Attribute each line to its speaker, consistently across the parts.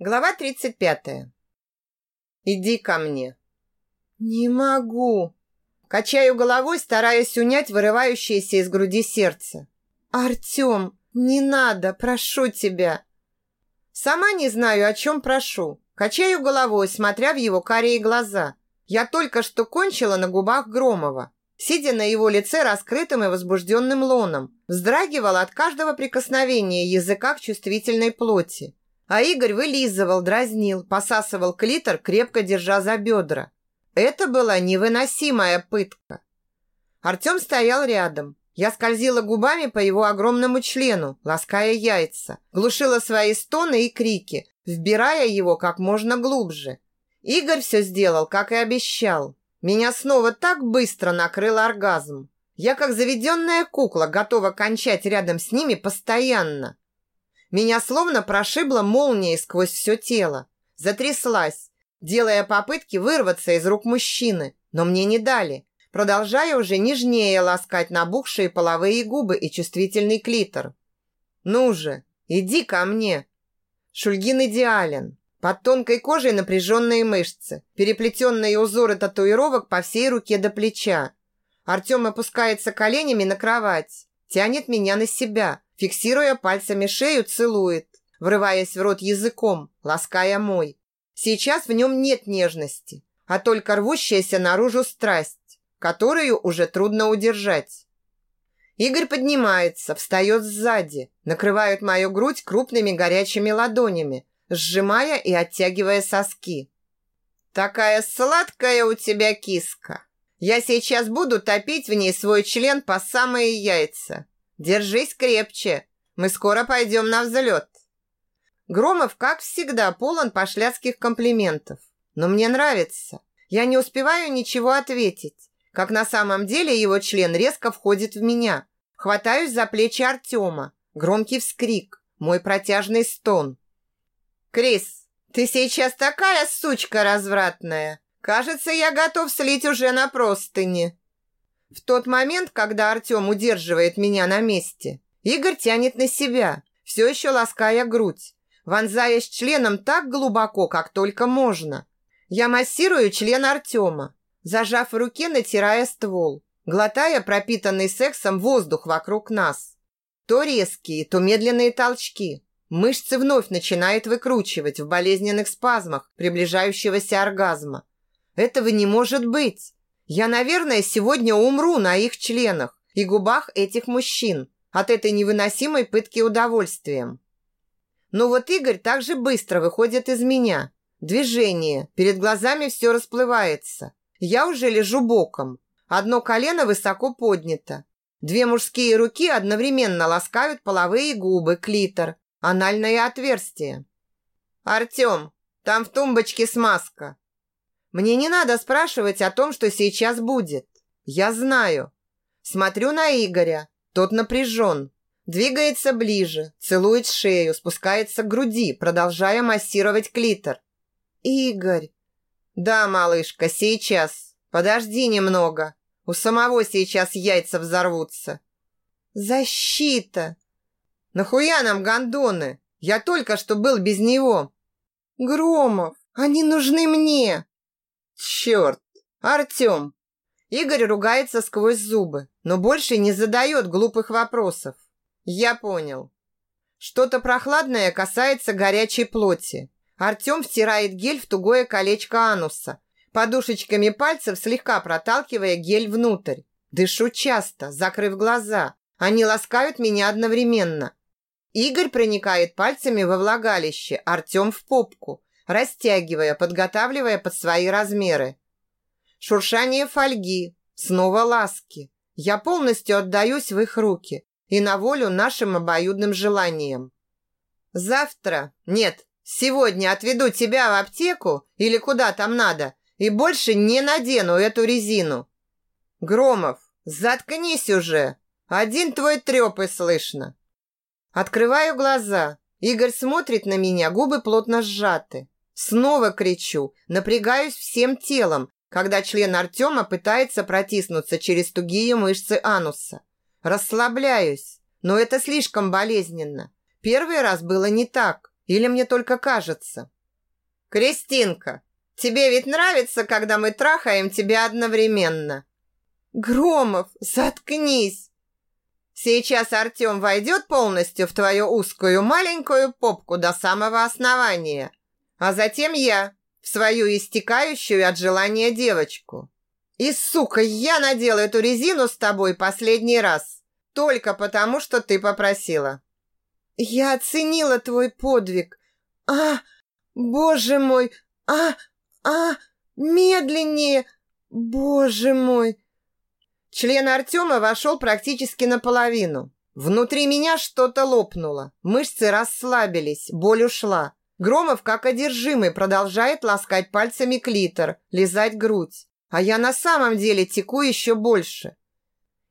Speaker 1: Глава 35. Иди ко мне.
Speaker 2: Не могу.
Speaker 1: Качаю головой, стараясь унять вырывающееся из груди сердце.
Speaker 2: Артём, не надо, прошу тебя.
Speaker 1: Сама не знаю, о чем прошу. Качаю головой, смотря в его карие глаза. Я только что кончила на губах Громова. Сидя на его лице раскрытым и возбужденным лоном, вздрагивала от каждого прикосновения языка к чувствительной плоти. А Игорь вылизывал, дразнил, посасывал клитор, крепко держа за бедра. Это была невыносимая пытка. Артем стоял рядом. Я скользила губами по его огромному члену, лаская яйца, глушила свои стоны и крики, вбирая его как можно глубже. Игорь все сделал, как и обещал. Меня снова так быстро накрыл оргазм. Я, как заведенная кукла, готова кончать рядом с ними постоянно. Меня словно прошибло молнией сквозь все тело. Затряслась, делая попытки вырваться из рук мужчины, но мне не дали, продолжая уже нежнее ласкать набухшие половые губы и чувствительный клитор. «Ну же, иди ко мне!» Шульгин идеален. Под тонкой кожей напряженные мышцы, переплетенные узоры татуировок по всей руке до плеча. Артем опускается коленями на кровать, тянет меня на себя – фиксируя пальцами шею, целует, врываясь в рот языком, лаская мой. Сейчас в нем нет нежности, а только рвущаяся наружу страсть, которую уже трудно удержать. Игорь поднимается, встает сзади, накрывает мою грудь крупными горячими ладонями, сжимая и оттягивая соски. «Такая сладкая у тебя киска! Я сейчас буду топить в ней свой член по самые яйца!» Держись крепче. Мы скоро пойдем на взлет. Громов, как всегда, полон пошляцких комплиментов. Но мне нравится. Я не успеваю ничего ответить. Как на самом деле его член резко входит в меня. Хватаюсь за плечи Артема. Громкий вскрик. Мой протяжный стон. «Крис, ты сейчас такая сучка развратная. Кажется, я готов слить уже на простыни». В тот момент, когда Артем удерживает меня на месте, Игорь тянет на себя, все еще лаская грудь, вонзаясь членом так глубоко, как только можно. Я массирую член Артема, зажав в руке, натирая ствол, глотая пропитанный сексом воздух вокруг нас. То резкие, то медленные толчки. Мышцы вновь начинают выкручивать в болезненных спазмах приближающегося оргазма. Этого не может быть. Я, наверное, сегодня умру на их членах и губах этих мужчин от этой невыносимой пытки удовольствием. Но вот Игорь так же быстро выходит из меня. Движение, перед глазами все расплывается. Я уже лежу боком. Одно колено высоко поднято. Две мужские руки одновременно ласкают половые губы, клитор, анальное отверстие. «Артем, там в тумбочке смазка. Мне не надо спрашивать о том, что сейчас будет. Я знаю. Смотрю на Игоря. Тот напряжен. Двигается ближе, целует шею, спускается к груди, продолжая массировать клитор. «Игорь!» «Да, малышка, сейчас. Подожди немного. У самого сейчас яйца взорвутся». «Защита!» «Нахуя нам гондоны? Я только что был без него». «Громов, они нужны мне!» Черт! Артем! Игорь ругается сквозь зубы, но больше не задает глупых вопросов. Я понял. Что-то прохладное касается горячей плоти. Артем втирает гель в тугое колечко ануса, подушечками пальцев слегка проталкивая гель внутрь. Дышу часто, закрыв глаза. Они ласкают меня одновременно. Игорь проникает пальцами во влагалище, Артем в попку, растягивая, подготавливая под свои размеры. Шуршание фольги, снова ласки. Я полностью отдаюсь в их руки и на волю нашим обоюдным желаниям. Завтра, нет, сегодня отведу тебя в аптеку или куда там надо и больше не надену эту резину. Громов, заткнись уже. Один твой треп и слышно. Открываю глаза. Игорь смотрит на меня, губы плотно сжаты. Снова кричу, напрягаюсь всем телом, когда член Артема пытается протиснуться через тугие мышцы ануса. Расслабляюсь, но это слишком болезненно. Первый раз было не так, Или мне только кажется? Кристинка, тебе ведь нравится, когда мы трахаем тебя одновременно? Громов, заткнись! Сейчас Артем войдет полностью в твою узкую маленькую попку до самого основания, а затем я в свою истекающую от желания девочку. И, сука, я надела эту резину с тобой последний раз, только потому, что ты попросила. Я оценила твой подвиг. А, боже мой, а, а, медленнее, боже мой. Член Артема вошел практически наполовину. Внутри меня что-то лопнуло. Мышцы расслабились, боль ушла. Громов, как одержимый, продолжает ласкать пальцами клитор, лизать грудь. А я на самом деле теку еще больше.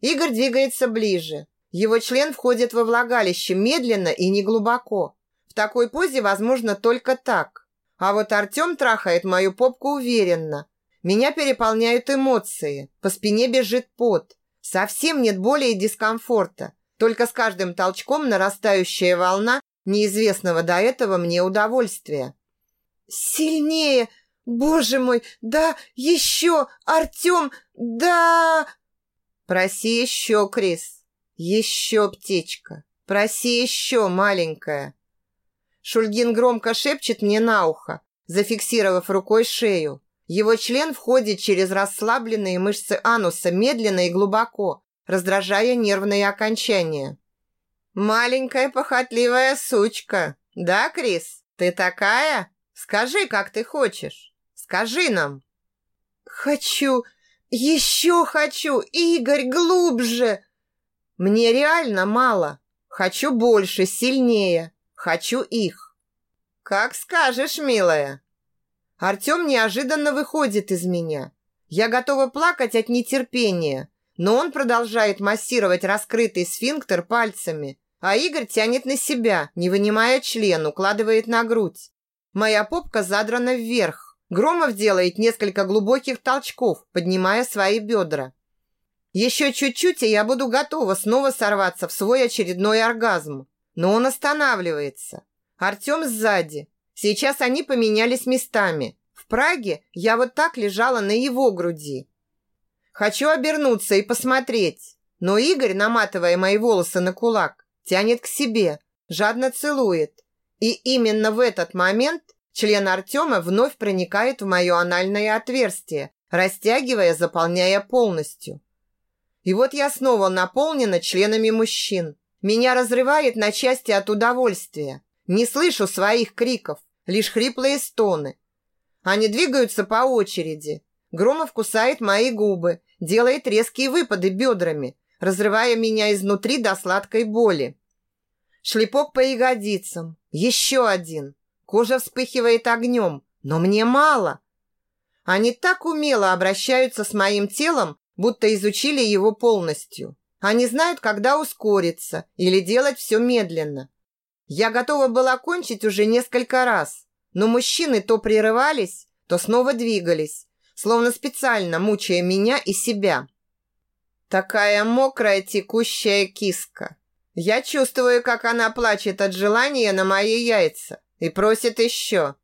Speaker 1: Игорь двигается ближе. Его член входит во влагалище медленно и неглубоко. В такой позе возможно только так. А вот Артем трахает мою попку уверенно, меня переполняют эмоции, по спине бежит пот. Совсем нет боли и дискомфорта. Только с каждым толчком нарастающая волна неизвестного до этого мне удовольствия. «Сильнее! Боже мой! Да, еще! Артем! Да!» «Проси еще, Крис! Еще, птичка! Проси еще, маленькая!» Шульгин громко шепчет мне на ухо, зафиксировав рукой шею. Его член входит через расслабленные мышцы ануса медленно и глубоко, раздражая нервные окончания. «Маленькая похотливая сучка. Да, Крис? Ты такая? Скажи, как ты хочешь. Скажи нам». «Хочу. Еще хочу. Игорь, глубже!» «Мне реально мало. Хочу больше, сильнее. Хочу их». «Как скажешь, милая». Артем неожиданно выходит из меня. Я готова плакать от нетерпения, но он продолжает массировать раскрытый сфинктер пальцами, а Игорь тянет на себя, не вынимая член, укладывает на грудь. Моя попка задрана вверх. Громов делает несколько глубоких толчков, поднимая свои бедра. Еще чуть-чуть, и я буду готова снова сорваться в свой очередной оргазм. Но он останавливается. Артем сзади, Сейчас они поменялись местами. В Праге я вот так лежала на его груди. Хочу обернуться и посмотреть, но Игорь, наматывая мои волосы на кулак, тянет к себе, жадно целует. И именно в этот момент член Артема вновь проникает в мое анальное отверстие, растягивая, заполняя полностью. И вот я снова наполнена членами мужчин. Меня разрывает на части от удовольствия. Не слышу своих криков, лишь хриплые стоны. Они двигаются по очереди. Громов кусает мои губы, делает резкие выпады бедрами, разрывая меня изнутри до сладкой боли. Шлепок по ягодицам. Еще один. Кожа вспыхивает огнем, но мне мало. Они так умело обращаются с моим телом, будто изучили его полностью. Они знают, когда ускориться или делать все медленно. Я готова была кончить уже несколько раз, но мужчины то прерывались, то снова двигались, словно специально мучая меня и себя. Такая мокрая текущая киска. Я чувствую, как она плачет от желания на мои яйца и просит еще.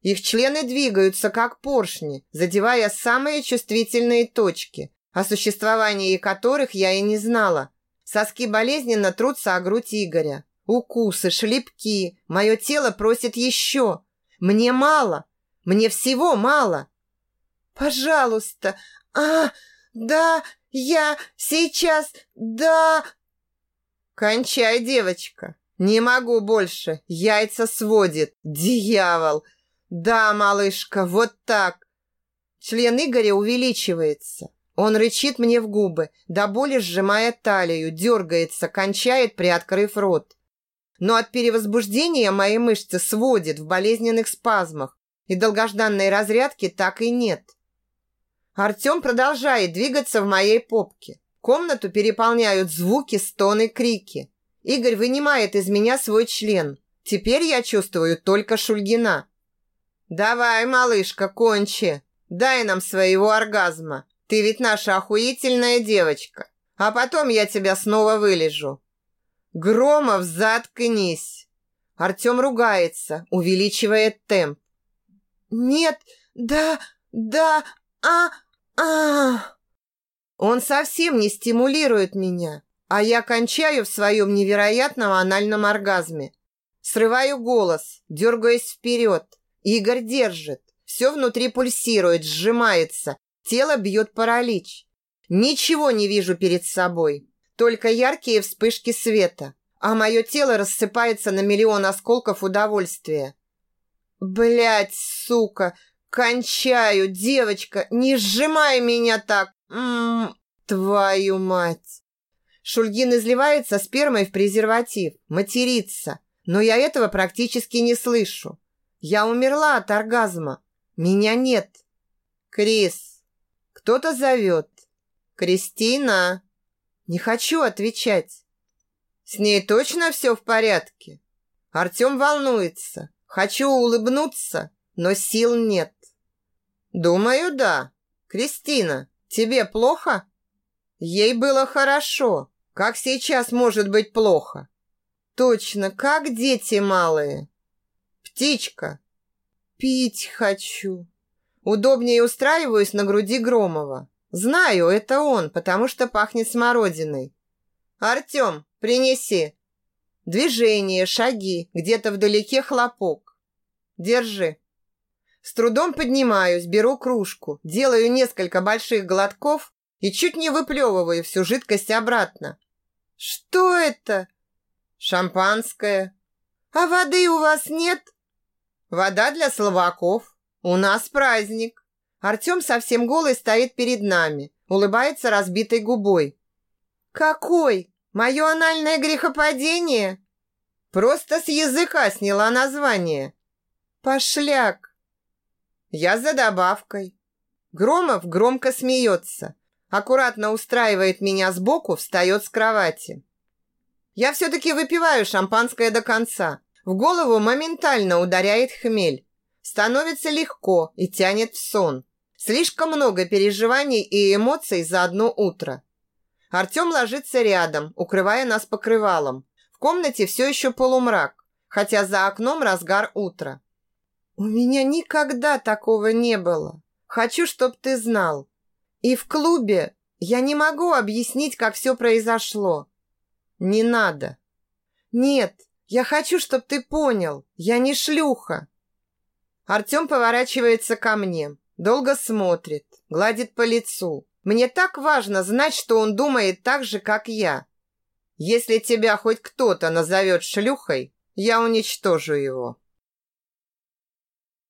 Speaker 1: Их члены двигаются, как поршни, задевая самые чувствительные точки, о существовании которых я и не знала. Соски болезненно трутся о грудь Игоря. Укусы, шлепки. Мое тело просит еще. Мне мало. Мне всего мало. Пожалуйста. А, да, я сейчас, да. Кончай, девочка. Не могу больше. Яйца сводит. Дьявол. Да, малышка, вот так. Член Игоря увеличивается. Он рычит мне в губы, до боли сжимая талию, дергается, кончает, приоткрыв рот. Но от перевозбуждения мои мышцы сводит в болезненных спазмах, и долгожданной разрядки так и нет. Артем продолжает двигаться в моей попке. Комнату переполняют звуки, стоны, крики. Игорь вынимает из меня свой член. Теперь я чувствую только Шульгина. «Давай, малышка, кончи. Дай нам своего оргазма. Ты ведь наша охуительная девочка. А потом я тебя снова вылежу. «Громов, заткнись!» Артем ругается, увеличивает темп.
Speaker 2: «Нет, да, да, а, а...»
Speaker 1: Он совсем не стимулирует меня, а я кончаю в своем невероятном анальном оргазме. Срываю голос, дергаясь вперед. Игорь держит. Все внутри пульсирует, сжимается. Тело бьет паралич. Ничего не вижу перед собой. Только яркие вспышки света. А мое тело рассыпается на миллион осколков удовольствия. Блять, сука! Кончаю, девочка! Не сжимай меня так! Ммм, твою мать! Шульгин изливается спермой в презерватив, матерится. Но я этого практически не слышу. Я умерла от оргазма. Меня нет. Крис. Кто-то зовет. Кристина. Не хочу отвечать. С ней точно все в порядке? Артем волнуется. Хочу улыбнуться, но сил нет. Думаю, да. Кристина, тебе плохо? Ей было хорошо. Как сейчас может быть плохо? Точно, как дети малые. Птичка. Пить хочу. Удобнее устраиваюсь на груди Громова. Знаю, это он, потому что пахнет смородиной. Артем, принеси. Движение, шаги, где-то вдалеке хлопок. Держи. С трудом поднимаюсь, беру кружку, делаю несколько больших глотков и чуть не выплевываю всю жидкость обратно. Что это? Шампанское. А воды у вас нет? Вода для словаков. У нас праздник. Артем совсем голый стоит перед нами, улыбается разбитой губой. Какой? Мое анальное грехопадение? Просто с языка сняла название. Пошляк. Я за добавкой. Громов громко смеется. Аккуратно устраивает меня сбоку, встает с кровати. Я все-таки выпиваю шампанское до конца. В голову моментально ударяет хмель. Становится легко и тянет в сон. Слишком много переживаний и эмоций за одно утро. Артем ложится рядом, укрывая нас покрывалом. В комнате все еще полумрак, хотя за окном разгар утра. У меня никогда такого не было. Хочу, чтоб ты знал. И в клубе я не могу объяснить, как все произошло. Не надо. Нет, я хочу, чтобы ты понял. Я не шлюха. Артем поворачивается ко мне. Долго смотрит, гладит по лицу. Мне так важно знать, что он думает так же, как я. Если тебя хоть кто-то назовет шлюхой, я уничтожу его.